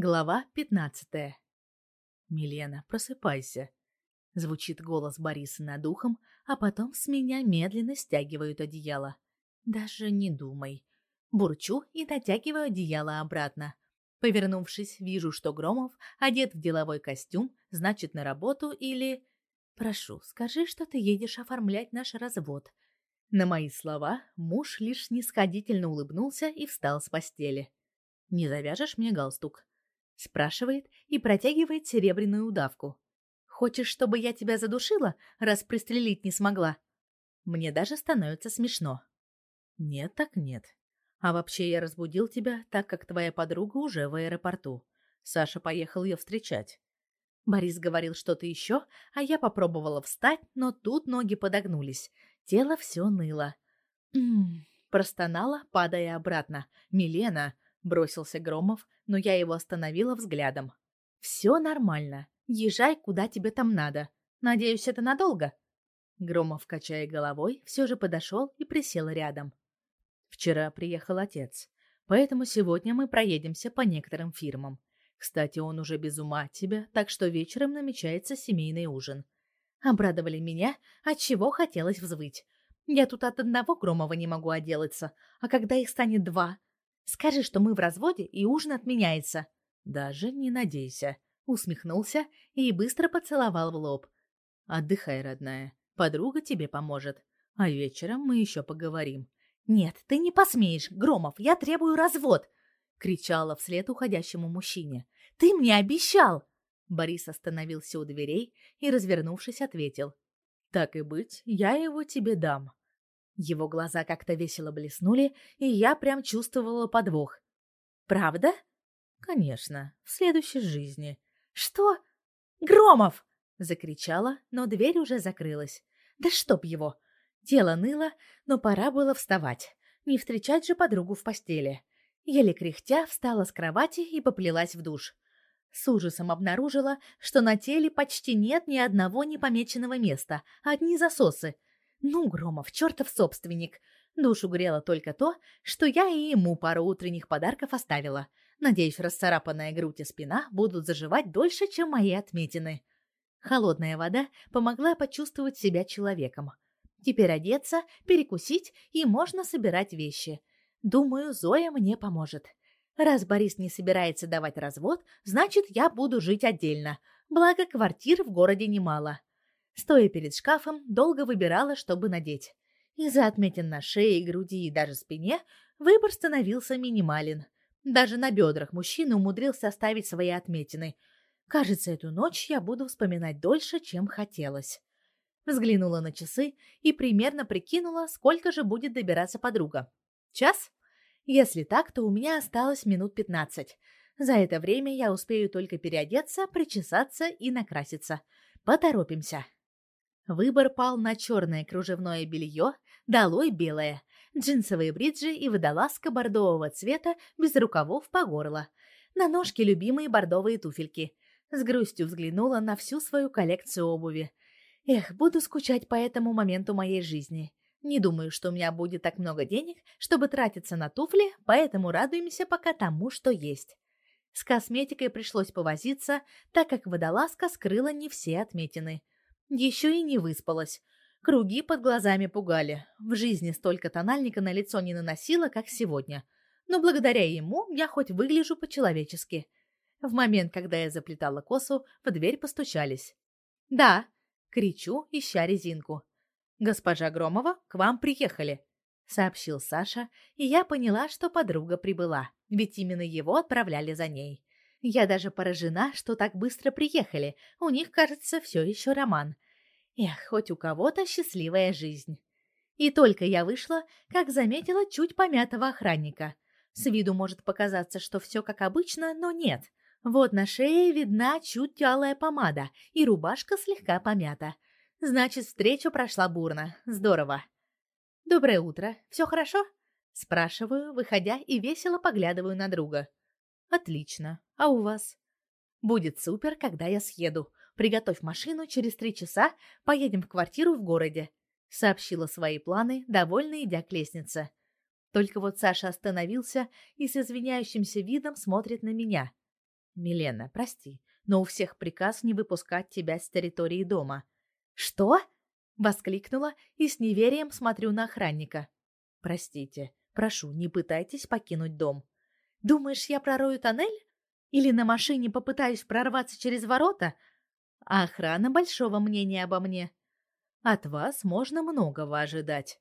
Глава пятнадцатая. «Милена, просыпайся!» Звучит голос Бориса над ухом, а потом с меня медленно стягивают одеяло. Даже не думай. Бурчу и натягиваю одеяло обратно. Повернувшись, вижу, что Громов одет в деловой костюм, значит, на работу или... Прошу, скажи, что ты едешь оформлять наш развод. На мои слова муж лишь нисходительно улыбнулся и встал с постели. «Не завяжешь мне галстук?» Спрашивает и протягивает серебряную удавку. «Хочешь, чтобы я тебя задушила, раз пристрелить не смогла?» Мне даже становится смешно. «Нет, так нет. А вообще я разбудил тебя, так как твоя подруга уже в аэропорту. Саша поехал ее встречать». Борис говорил что-то еще, а я попробовала встать, но тут ноги подогнулись. Тело все ныло. «М-м-м», простонала, падая обратно. «Милена!» Бросился Громов, но я его остановила взглядом. Все нормально. Езжай, куда тебе там надо. Надеюсь, это надолго. Громов, качая головой, все же подошел и присел рядом. Вчера приехал отец, поэтому сегодня мы проедемся по некоторым фирмам. Кстати, он уже без ума от тебя, так что вечером намечается семейный ужин. Обрадовали меня, от чего хотелось взвыть. Я тут от одного Громова не могу отделаться, а когда их станет два, Скажи, что мы в разводе, и ужин отменяется. Даже не надейся. Усмехнулся и быстро поцеловал в лоб. Отдыхай, родная. Подруга тебе поможет. А вечером мы еще поговорим. Нет, ты не посмеешь, Громов, я требую развод, кричала вслед уходящему мужчине. Ты мне обещал. Борис остановился у дверей и, развернувшись, ответил: Так и быть, я его тебе дам. Его глаза как-то весело блеснули, и я прям чувствовала подвох. «Правда?» «Конечно, в следующей жизни». «Что? Громов!» — закричала, но дверь уже закрылась. «Да чтоб его!» Тело ныло, но пора было вставать. Не встречать же подругу в постели. Еле кряхтя встала с кровати и поплелась в душ. С ужасом обнаружила, что на теле почти нет ни одного непомеченного места, одни засосы — ну, Громов, чертов собственник. Душу грело только то, что я и ему пару утренних подарков оставила. Надеюсь, расцарапанная грудь и спина будут заживать дольше, чем мои отметины. Холодная вода помогла почувствовать себя человеком. Теперь одеться, перекусить и можно собирать вещи. Думаю, Зоя мне поможет. Раз Борис не собирается давать развод, значит, я буду жить отдельно. Благо, квартир в городе немало. Стоя перед шкафом, долго выбирала, чтобы надеть. Из-за отметин на шее, груди и даже спине выбор становился минимален. Даже на бедрах мужчина умудрился оставить свои отметины. Кажется, эту ночь я буду вспоминать дольше, чем хотелось. Взглянула на часы и примерно прикинула, сколько же будет добираться подруга. Час? Если так, то у меня осталось минут пятнадцать. За это время я успею только переодеться, причесаться и накраситься. Поторопимся. Выбор пал на черное кружевное белье, долой белое, джинсовые бриджи и водолазка бордового цвета без рукавов по горло. На ножке любимые бордовые туфельки. С грустью взглянула на всю свою коллекцию обуви. Эх, буду скучать по этому моменту моей жизни. Не думаю, что у меня будет так много денег, чтобы тратиться на туфли, поэтому радуемся пока тому, что есть. С косметикой пришлось повозиться, так как водолазка скрыла не все отметины – еще и не выспалась. Круги под глазами пугали. В жизни столько тональника на лицо не наносила, как сегодня. Но благодаря ему я хоть выгляжу по-человечески. В момент, когда я заплетала косу, в дверь постучались. «Да!» — кричу, ища резинку. «Госпожа Громова, к вам приехали!» — сообщил Саша, и я поняла, что подруга прибыла, ведь именно его отправляли за ней. Я даже поражена, что так быстро приехали. У них, кажется, все еще роман. Эх, хоть у кого-то счастливая жизнь. И только я вышла, как заметила чуть помятого охранника. С виду может показаться, что все как обычно, но нет. Вот на шее видна чуть тялая помада, и рубашка слегка помята. Значит, встреча прошла бурно. Здорово. «Доброе утро. Все хорошо?» Спрашиваю, выходя и весело поглядываю на друга. Отлично. А у вас? Будет супер, когда я съеду. Приготовь машину, через три часа поедем в квартиру в городе. Сообщила свои планы, довольно идя к лестнице. Только вот Саша остановился и с извиняющимся видом смотрит на меня. Милена, прости, но у всех приказ не выпускать тебя с территории дома. Что? воскликнула и с неверием смотрю на охранника. Простите, прошу, не пытайтесь покинуть дом. Думаешь, я пророю тоннель? Или на машине попытаюсь прорваться через ворота? А охрана большого мнения обо мне. От вас можно многого ожидать.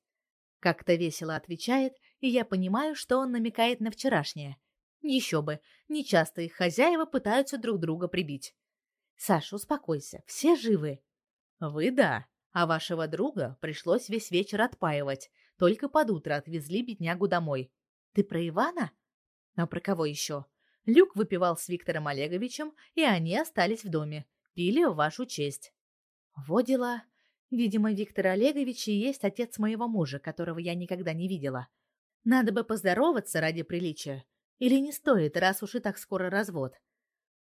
Как-то весело отвечает, и я понимаю, что он намекает на вчерашнее. Еще бы, нечасто их хозяева пытаются друг друга прибить. Саша, успокойся, все живы. Вы да, а вашего друга пришлось весь вечер отпаивать. Только под утро отвезли беднягу домой. Ты про Ивана? А про кого еще? Люк выпивал с Виктором Олеговичем, и они остались в доме. Пили в вашу честь. Во дела. Видимо, Виктор Олегович и есть отец моего мужа, которого я никогда не видела. Надо бы поздороваться ради приличия. Или не стоит, раз уж и так скоро развод.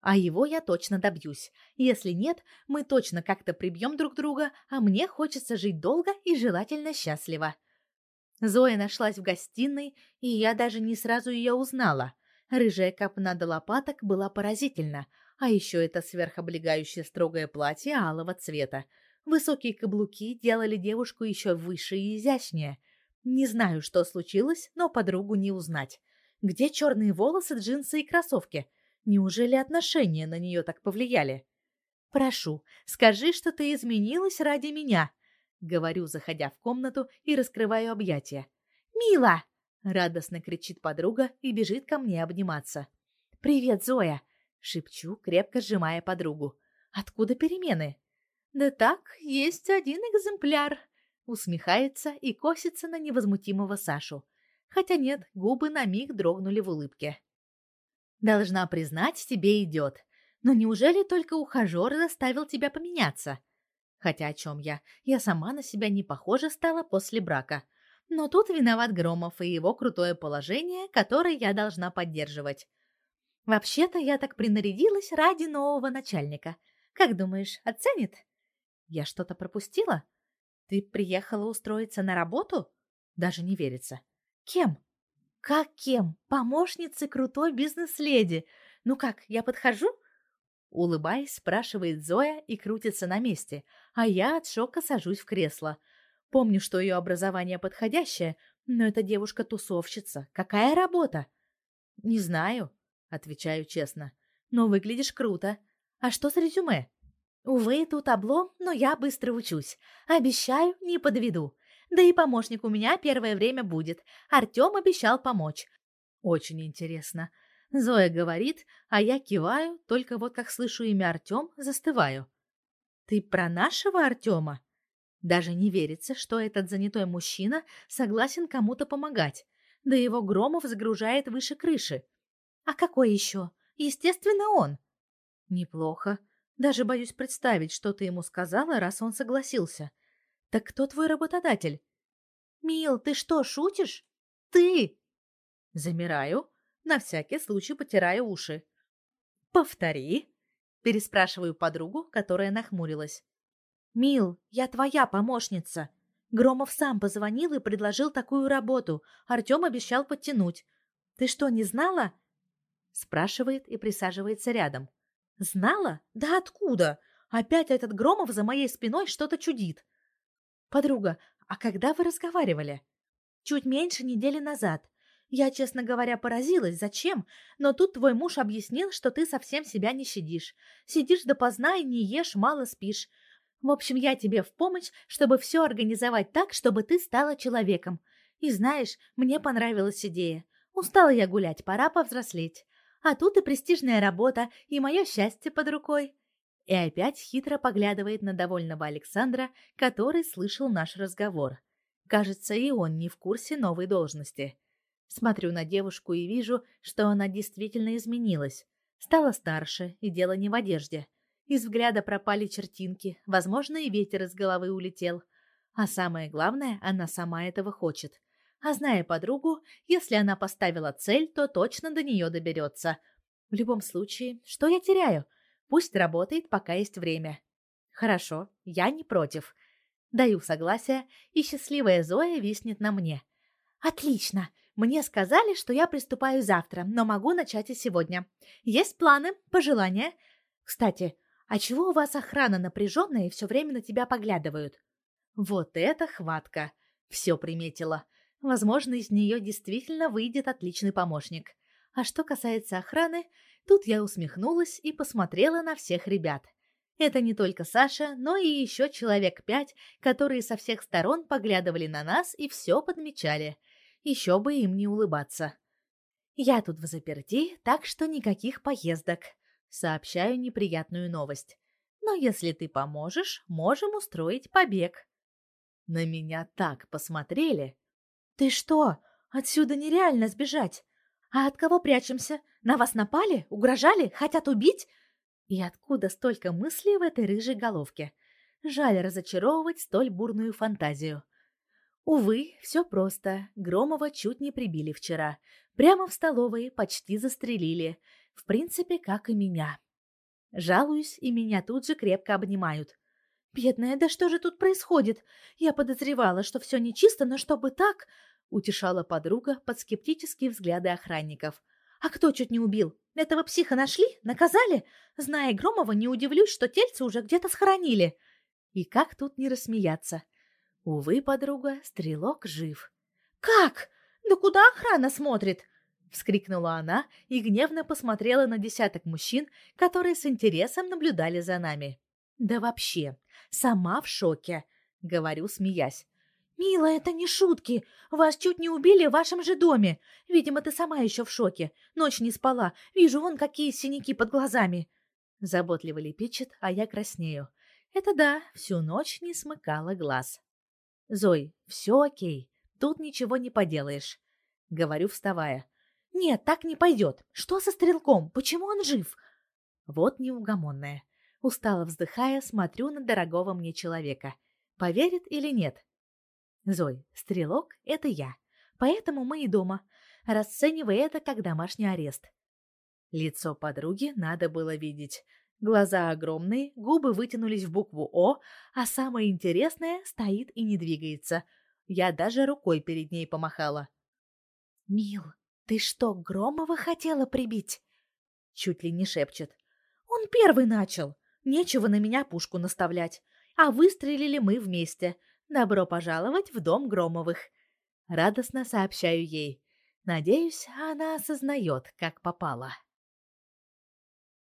А его я точно добьюсь. Если нет, мы точно как-то прибьем друг друга, а мне хочется жить долго и желательно счастливо. Зоя нашлась в гостиной, и я даже не сразу ее узнала. Рыжая копна до лопаток была поразительна, а еще это сверхоблегающее строгое платье алого цвета. Высокие каблуки делали девушку еще выше и изящнее. Не знаю, что случилось, но подругу не узнать. Где черные волосы, джинсы и кроссовки? Неужели отношения на нее так повлияли? Прошу, скажи, что ты изменилась ради меня, говорю, заходя в комнату и раскрываю объятия. Мила, радостно кричит подруга и бежит ко мне обниматься. Привет, Зоя, шепчу, крепко сжимая подругу. Откуда перемены? Да так, есть один экземпляр, усмехается и косится на невозмутимого Сашу хотя нет, губы на миг дрогнули в улыбке. Должна признать, тебе идет. Но неужели только ухажер заставил тебя поменяться? Хотя о чем я? Я сама на себя не похожа стала после брака. Но тут виноват Громов и его крутое положение, которое я должна поддерживать. Вообще-то я так принарядилась ради нового начальника. Как думаешь, оценит? Я что-то пропустила? Ты приехала устроиться на работу? Даже не верится. Кем? Как кем? Помощницей крутой бизнес-леди. Ну как, я подхожу? Улыбаясь, спрашивает Зоя и крутится на месте, а я от шока сажусь в кресло. Помню, что ее образование подходящее, но эта девушка тусовщица. Какая работа? Не знаю, отвечаю честно. Но выглядишь круто. А что с резюме? Увы, тут облом, но я быстро учусь. Обещаю, не подведу. Да и помощник у меня первое время будет. Артём обещал помочь. Очень интересно. Зоя говорит, а я киваю, только вот как слышу имя Артём, застываю. Ты про нашего Артёма? Даже не верится, что этот занятой мужчина согласен кому-то помогать. Да его Громов загружает выше крыши. А какой еще? Естественно, он. Неплохо. Даже боюсь представить, что ты ему сказала, раз он согласился. Так кто твой работодатель? Мил, ты что, шутишь? Ты! Замираю, на всякий случай потираю уши. Повтори, переспрашиваю подругу, которая нахмурилась. Мил, я твоя помощница. Громов сам позвонил и предложил такую работу. Артем обещал подтянуть. Ты что, не знала? спрашивает и присаживается рядом. Знала? Да откуда? Опять этот Громов за моей спиной что-то чудит. Подруга, а когда вы разговаривали? Чуть меньше недели назад. Я, честно говоря, поразилась, зачем, но тут твой муж объяснил, что ты совсем себя не щадишь. Сидишь допоздна и не ешь, мало спишь. В общем, я тебе в помощь, чтобы все организовать так, чтобы ты стала человеком. И знаешь, мне понравилась идея. Устала я гулять, пора повзрослеть. А тут и престижная работа, и мое счастье под рукой и опять хитро поглядывает на довольного Александра, который слышал наш разговор. Кажется, и он не в курсе новой должности. Смотрю на девушку и вижу, что она действительно изменилась. Стала старше, и дело не в одежде. Из взгляда пропали чертинки, возможно, и ветер из головы улетел. А самое главное, она сама этого хочет. А зная подругу, если она поставила цель, то точно до нее доберется. В любом случае, что я теряю? Пусть работает, пока есть время. Хорошо, я не против. Даю согласие, и счастливая Зоя виснет на мне. Отлично. Мне сказали, что я приступаю завтра, но могу начать и сегодня. Есть планы, пожелания? Кстати, а чего у вас охрана напряженная и все время на тебя поглядывают? Вот это хватка! Все приметила. Возможно, из нее действительно выйдет отличный помощник. А что касается охраны, тут я усмехнулась и посмотрела на всех ребят. Это не только Саша, но и еще человек пять, которые со всех сторон поглядывали на нас и все подмечали. Еще бы им не улыбаться. Я тут в заперти, так что никаких поездок. Сообщаю неприятную новость. Но если ты поможешь, можем устроить побег. На меня так посмотрели. Ты что? Отсюда нереально сбежать. А от кого прячемся? На вас напали? Угрожали? Хотят убить? И откуда столько мыслей в этой рыжей головке? Жаль разочаровывать столь бурную фантазию. Увы, все просто. Громова чуть не прибили вчера. Прямо в столовой почти застрелили. В принципе, как и меня. Жалуюсь, и меня тут же крепко обнимают. «Бедная, да что же тут происходит? Я подозревала, что все нечисто, но чтобы так...» утешала подруга под скептические взгляды охранников. А кто чуть не убил? Этого психа нашли? Наказали? Зная Громова, не удивлюсь, что тельце уже где-то схоронили. И как тут не рассмеяться? Увы, подруга, стрелок жив. Как? Да куда охрана смотрит? вскрикнула она и гневно посмотрела на десяток мужчин, которые с интересом наблюдали за нами. Да вообще, сама в шоке, говорю, смеясь. «Мила, это не шутки. Вас чуть не убили в вашем же доме. Видимо, ты сама еще в шоке. Ночь не спала. Вижу вон какие синяки под глазами». Заботливо лепечет, а я краснею. Это да, всю ночь не смыкала глаз. «Зой, все окей. Тут ничего не поделаешь», — говорю, вставая. «Нет, так не пойдет. Что со стрелком? Почему он жив?» Вот неугомонная. Устало вздыхая, смотрю на дорогого мне человека. Поверит или нет? Зой, стрелок — это я. Поэтому мы и дома. Расценивай это как домашний арест. Лицо подруги надо было видеть. Глаза огромные, губы вытянулись в букву «О», а самое интересное — стоит и не двигается. Я даже рукой перед ней помахала. «Мил, ты что, Громова хотела прибить?» Чуть ли не шепчет. «Он первый начал. Нечего на меня пушку наставлять. А выстрелили мы вместе. Добро пожаловать в дом Громовых. Радостно сообщаю ей. Надеюсь, она осознает, как попала.